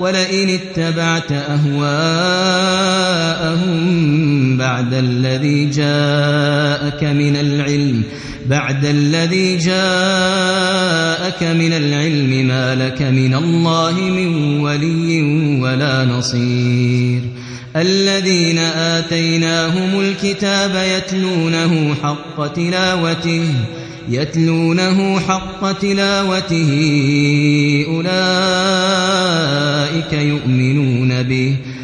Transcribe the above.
ولئن اتبعت أهواءهم بعد الذي جاءك من العلم بعد الذي جاءك من العلم ما لك من الله من ولي ولا نصير. الذين آتيناهم الكتاب يتلونه حق تلاوته يتلونه حق تلاوته أولئك